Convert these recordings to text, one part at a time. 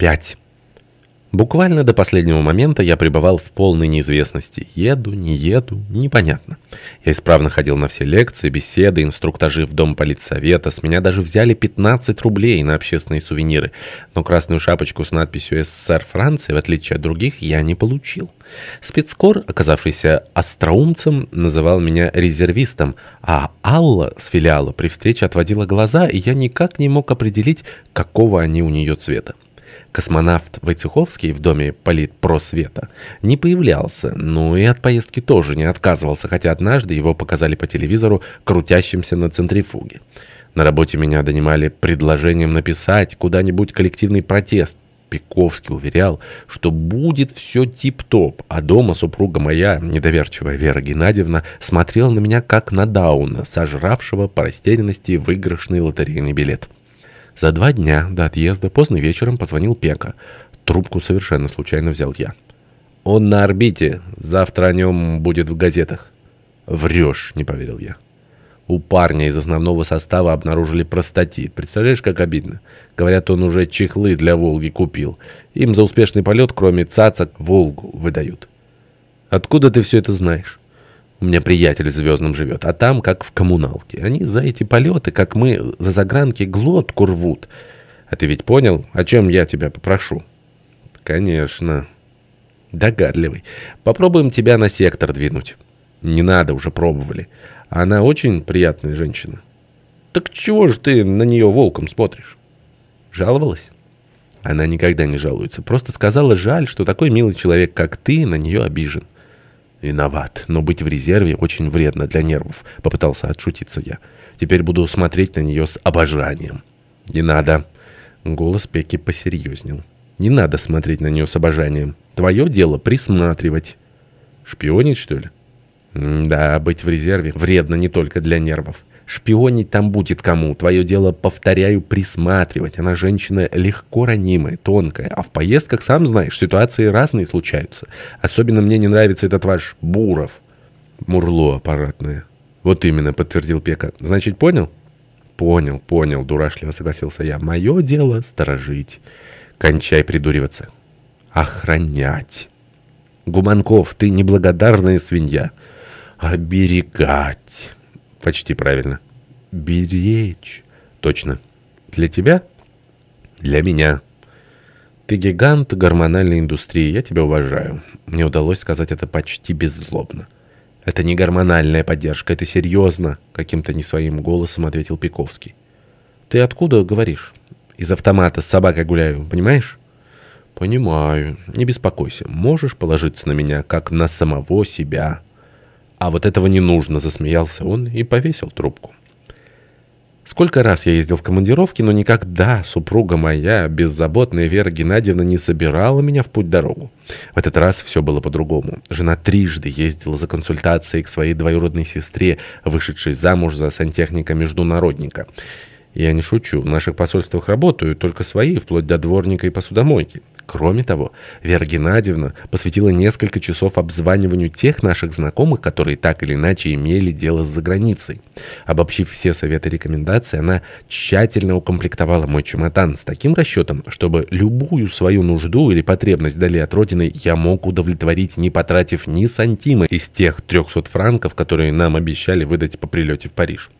5. Буквально до последнего момента я пребывал в полной неизвестности. Еду, не еду, непонятно. Я исправно ходил на все лекции, беседы, инструктажи в Дом политсовета. С меня даже взяли 15 рублей на общественные сувениры. Но красную шапочку с надписью «СССР Франции», в отличие от других, я не получил. Спецкор, оказавшийся остроумцем, называл меня резервистом, а Алла с филиала при встрече отводила глаза, и я никак не мог определить, какого они у нее цвета. Космонавт Войцеховский в доме политпросвета не появлялся, но и от поездки тоже не отказывался, хотя однажды его показали по телевизору крутящимся на центрифуге. На работе меня донимали предложением написать куда-нибудь коллективный протест. Пиковский уверял, что будет все тип-топ, а дома супруга моя, недоверчивая Вера Геннадьевна, смотрела на меня как на Дауна, сожравшего по растерянности выигрышный лотерейный билет. За два дня до отъезда поздно вечером позвонил Пека. Трубку совершенно случайно взял я. «Он на орбите. Завтра о нем будет в газетах». «Врешь», — не поверил я. У парня из основного состава обнаружили простатит. Представляешь, как обидно? Говорят, он уже чехлы для «Волги» купил. Им за успешный полет, кроме цацок, «Волгу» выдают. Откуда ты все это знаешь? У меня приятель в Звездном живет, а там как в коммуналке. Они за эти полеты, как мы, за загранки глотку рвут. А ты ведь понял, о чем я тебя попрошу? Конечно. Догадливый. Попробуем тебя на сектор двинуть. Не надо, уже пробовали. Она очень приятная женщина. Так чего же ты на нее волком смотришь? Жаловалась? Она никогда не жалуется. Просто сказала, жаль, что такой милый человек, как ты, на нее обижен. «Виноват, но быть в резерве очень вредно для нервов», — попытался отшутиться я. «Теперь буду смотреть на нее с обожанием». «Не надо». Голос Пеки посерьезнел. «Не надо смотреть на нее с обожанием. Твое дело присматривать». «Шпионить, что ли?» «Да, быть в резерве вредно не только для нервов». Шпионить там будет кому. Твое дело, повторяю, присматривать. Она женщина легко ранимая, тонкая. А в поездках, сам знаешь, ситуации разные случаются. Особенно мне не нравится этот ваш Буров. Мурло аппаратное. Вот именно, подтвердил Пека. Значит, понял? Понял, понял, дурашливо согласился я. Мое дело сторожить. Кончай придуриваться. Охранять. Гуманков, ты неблагодарная свинья. Оберегать. Почти правильно. Беречь. Точно. Для тебя? Для меня. Ты гигант гормональной индустрии, я тебя уважаю. Мне удалось сказать это почти беззлобно. Это не гормональная поддержка, это серьезно, каким-то не своим голосом ответил Пиковский. Ты откуда говоришь? Из автомата с собакой гуляю, понимаешь? Понимаю. Не беспокойся. Можешь положиться на меня, как на самого себя. «А вот этого не нужно», — засмеялся он и повесил трубку. Сколько раз я ездил в командировки, но никогда супруга моя, беззаботная Вера Геннадьевна, не собирала меня в путь-дорогу. В этот раз все было по-другому. Жена трижды ездила за консультацией к своей двоюродной сестре, вышедшей замуж за сантехника-международника. Я не шучу, в наших посольствах работают только свои, вплоть до дворника и посудомойки. Кроме того, Вера Геннадьевна посвятила несколько часов обзваниванию тех наших знакомых, которые так или иначе имели дело с заграницей. Обобщив все советы и рекомендации, она тщательно укомплектовала мой чемодан с таким расчетом, чтобы любую свою нужду или потребность вдали от родины я мог удовлетворить, не потратив ни сантима из тех 300 франков, которые нам обещали выдать по прилете в Париж.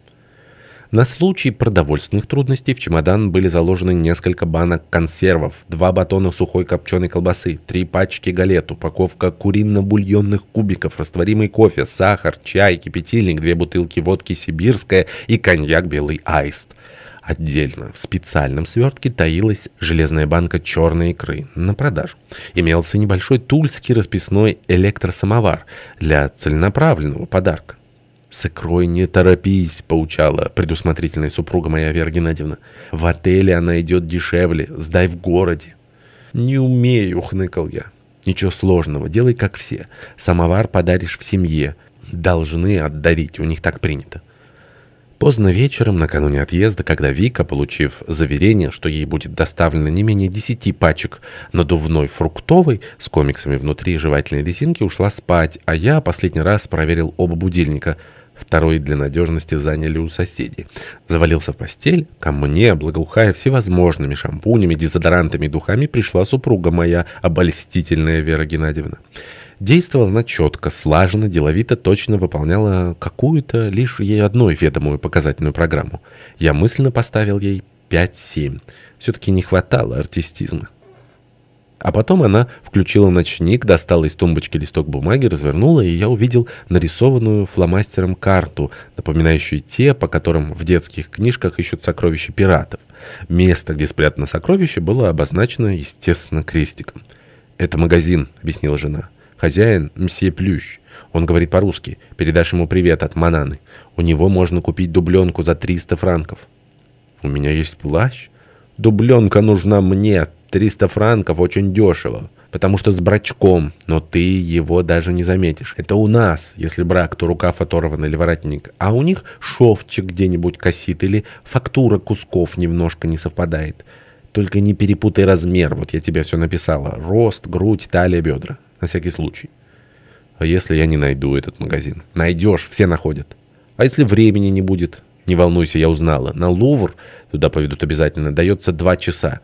На случай продовольственных трудностей в чемодан были заложены несколько банок консервов, два батона сухой копченой колбасы, три пачки галет, упаковка курино-бульонных кубиков, растворимый кофе, сахар, чай, кипятильник, две бутылки водки «Сибирская» и коньяк «Белый аист». Отдельно в специальном свертке таилась железная банка черной икры на продажу. Имелся небольшой тульский расписной электросамовар для целенаправленного подарка. «С не торопись», — поучала предусмотрительная супруга моя Вера Геннадьевна. «В отеле она идет дешевле, сдай в городе». «Не умею», — хныкал я. «Ничего сложного, делай как все. Самовар подаришь в семье. Должны отдарить, у них так принято». Поздно вечером, накануне отъезда, когда Вика, получив заверение, что ей будет доставлено не менее десяти пачек надувной фруктовой с комиксами внутри жевательной резинки, ушла спать, а я последний раз проверил оба будильника — Второй для надежности заняли у соседей. Завалился в постель. Ко мне, благоухая всевозможными шампунями, дезодорантами и духами, пришла супруга моя, обольстительная Вера Геннадьевна. Действовала она четко, слаженно, деловито, точно выполняла какую-то, лишь ей одной ведомую показательную программу. Я мысленно поставил ей 5-7. Все-таки не хватало артистизма. А потом она включила ночник, достала из тумбочки листок бумаги, развернула, и я увидел нарисованную фломастером карту, напоминающую те, по которым в детских книжках ищут сокровища пиратов. Место, где спрятано сокровище, было обозначено, естественно, крестиком. «Это магазин», — объяснила жена. «Хозяин — мсье Плющ. Он говорит по-русски. Передашь ему привет от Мананы. У него можно купить дубленку за 300 франков». «У меня есть плащ. Дубленка нужна мне. 300 франков очень дешево, потому что с брачком, но ты его даже не заметишь. Это у нас, если брак, то рукав оторван или воротник, а у них шовчик где-нибудь косит или фактура кусков немножко не совпадает. Только не перепутай размер, вот я тебе все написала. Рост, грудь, талия, бедра. На всякий случай. А если я не найду этот магазин? Найдешь, все находят. А если времени не будет? Не волнуйся, я узнала. На Лувр, туда поведут обязательно, дается два часа.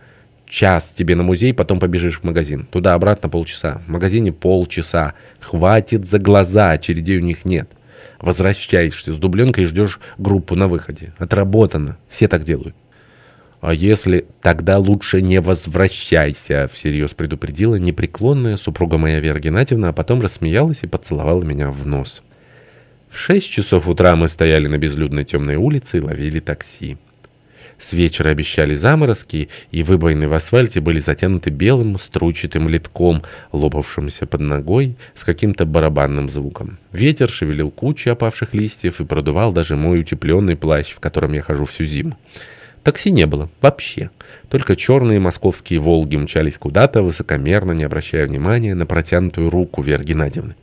Час тебе на музей, потом побежишь в магазин. Туда-обратно полчаса. В магазине полчаса. Хватит за глаза, очередей у них нет. Возвращаешься с дубленкой и ждешь группу на выходе. Отработано. Все так делают. «А если тогда лучше не возвращайся», — всерьез предупредила непреклонная супруга моя Вера Геннадьевна, а потом рассмеялась и поцеловала меня в нос. В шесть часов утра мы стояли на безлюдной темной улице и ловили такси. С вечера обещали заморозки, и выбоины в асфальте были затянуты белым стручатым литком, лопавшимся под ногой с каким-то барабанным звуком. Ветер шевелил кучи опавших листьев и продувал даже мой утепленный плащ, в котором я хожу всю зиму. Такси не было. Вообще. Только черные московские «Волги» мчались куда-то, высокомерно, не обращая внимания на протянутую руку Веры Геннадьевны.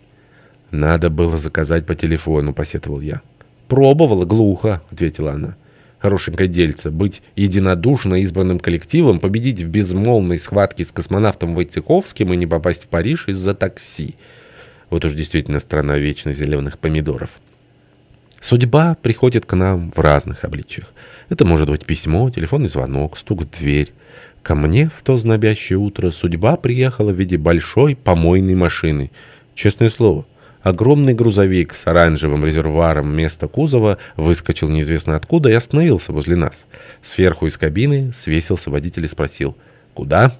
«Надо было заказать по телефону», — посетовал я. «Пробовала, глухо», — ответила она хорошенькое дельце, быть единодушно избранным коллективом, победить в безмолвной схватке с космонавтом Войцеховским и не попасть в Париж из-за такси. Вот уж действительно страна вечно зеленых помидоров. Судьба приходит к нам в разных обличиях. Это может быть письмо, телефонный звонок, стук в дверь. Ко мне в то знобящее утро судьба приехала в виде большой помойной машины. Честное слово, Огромный грузовик с оранжевым резервуаром вместо кузова выскочил неизвестно откуда и остановился возле нас. Сверху из кабины свесился водитель и спросил «Куда?»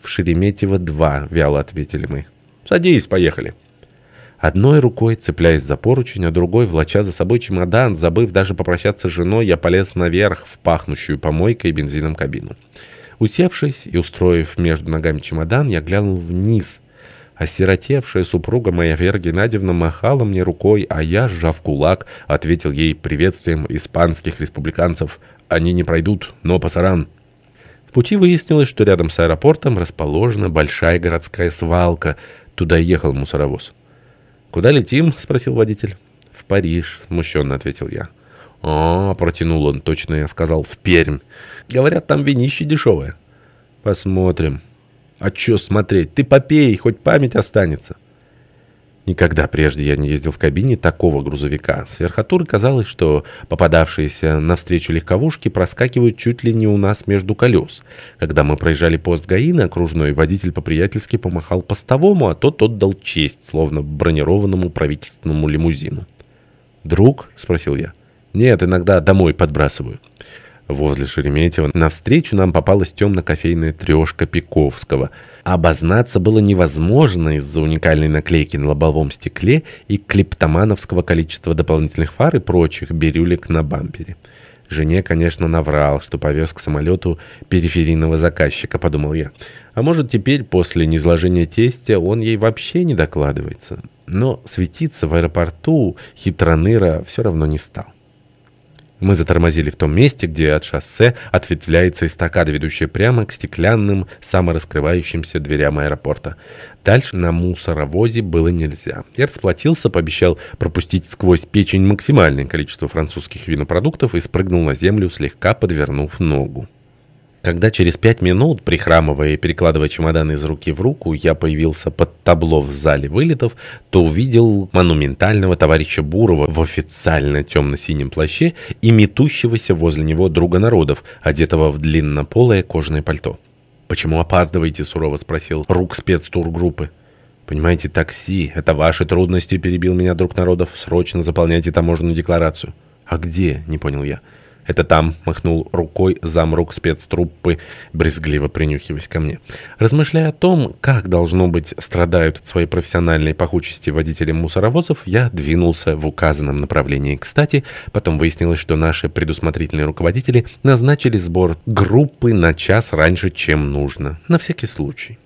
«В Шереметьево-2», — вяло ответили мы. «Садись, поехали». Одной рукой, цепляясь за поручень, а другой, влача за собой чемодан, забыв даже попрощаться с женой, я полез наверх в пахнущую помойкой бензином кабину. Усевшись и устроив между ногами чемодан, я глянул вниз — Осиротевшая супруга моя Вера Геннадьевна махала мне рукой, а я, сжав кулак, ответил ей приветствием испанских республиканцев «Они не пройдут, но пасаран». В пути выяснилось, что рядом с аэропортом расположена большая городская свалка. Туда ехал мусоровоз. «Куда летим?» — спросил водитель. «В Париж», — смущенно ответил я. «А, — протянул он, точно я сказал, — в Пермь. Говорят, там винище дешевое». «Посмотрим». А чё смотреть? Ты попей, хоть память останется. Никогда прежде я не ездил в кабине такого грузовика. С верхотуры казалось, что попадавшиеся навстречу легковушки проскакивают чуть ли не у нас между колес. Когда мы проезжали пост ГАИ на окружной, водитель по-приятельски помахал постовому, а тот отдал честь, словно бронированному правительственному лимузину. «Друг?» — спросил я. «Нет, иногда домой подбрасываю». Возле Шереметьево навстречу нам попалась темно-кофейная трешка Пиковского. Обознаться было невозможно из-за уникальной наклейки на лобовом стекле и клептомановского количества дополнительных фар и прочих бирюлек на бампере. Жене, конечно, наврал, что повез к самолету периферийного заказчика, подумал я. А может, теперь, после низложения тестя, он ей вообще не докладывается. Но светиться в аэропорту хитроныра все равно не стал. Мы затормозили в том месте, где от шоссе ответвляется эстакада, ведущая прямо к стеклянным, самораскрывающимся дверям аэропорта. Дальше на мусоровозе было нельзя. Я расплатился, пообещал пропустить сквозь печень максимальное количество французских винопродуктов и спрыгнул на землю, слегка подвернув ногу. Когда через пять минут, прихрамывая и перекладывая чемодан из руки в руку, я появился под табло в зале вылетов, то увидел монументального товарища Бурова в официально темно-синем плаще и метущегося возле него друга народов, одетого в длиннополое кожаное пальто. «Почему опаздываете?» — сурово спросил рук спецтургруппы. «Понимаете, такси — это ваши трудности», — перебил меня друг народов. «Срочно заполняйте таможенную декларацию». «А где?» — не понял я. «Это там», — махнул рукой замрук спецтруппы, брезгливо принюхиваясь ко мне. Размышляя о том, как, должно быть, страдают от своей профессиональной пахучести водители мусоровозов, я двинулся в указанном направлении. Кстати, потом выяснилось, что наши предусмотрительные руководители назначили сбор группы на час раньше, чем нужно. На всякий случай.